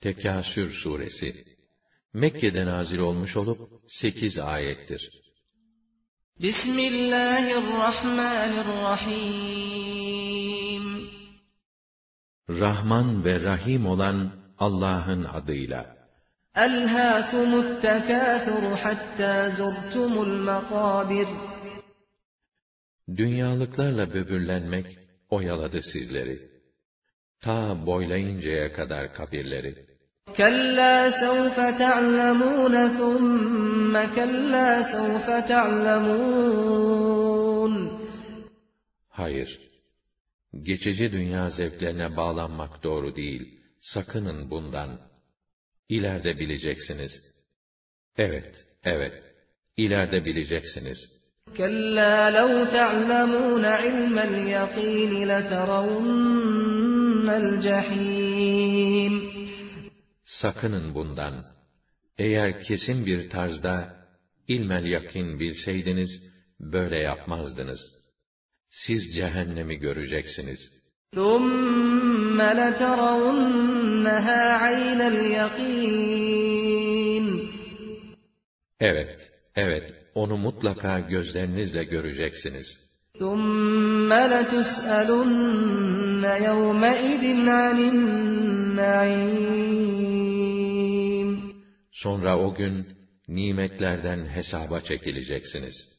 Tekasür suresi Mekke'de nazil olmuş olup 8 ayettir. Bismillahirrahmanirrahim Rahman ve Rahim olan Allah'ın adıyla. Elhâkumut tekâthuru hattâ zurtumul makâbir Dünyalıklarla böbürlenmek oyaladı sizleri Ta boylayıncaya kadar kabirleri. كَلَّا سَوْفَ تَعْلَمُونَ ثُمَّ كَلَّا سَوْفَ تَعْلَمُونَ Hayır. Geçici dünya zevklerine bağlanmak doğru değil. Sakının bundan. İleride bileceksiniz. Evet, evet. İleride bileceksiniz. كَلَّا لَوْ تَعْلَمُونَ عِلْمَ الْيَقِينِ لَتَرَوُنَّ الْجَحِيمِ Sakının bundan. Eğer kesin bir tarzda ilmel yakin bilseydiniz, böyle yapmazdınız. Siz cehennemi göreceksiniz. ثُمَّ لَتَرَوُنَّهَا عَيْنَ الْيَقِينِ Evet, evet, onu mutlaka gözlerinizle göreceksiniz. ثُمَّ لَتُسْأَلُنَّ يَوْمَئِذٍ عَنِ النَّعِيمِ Sonra o gün nimetlerden hesaba çekileceksiniz.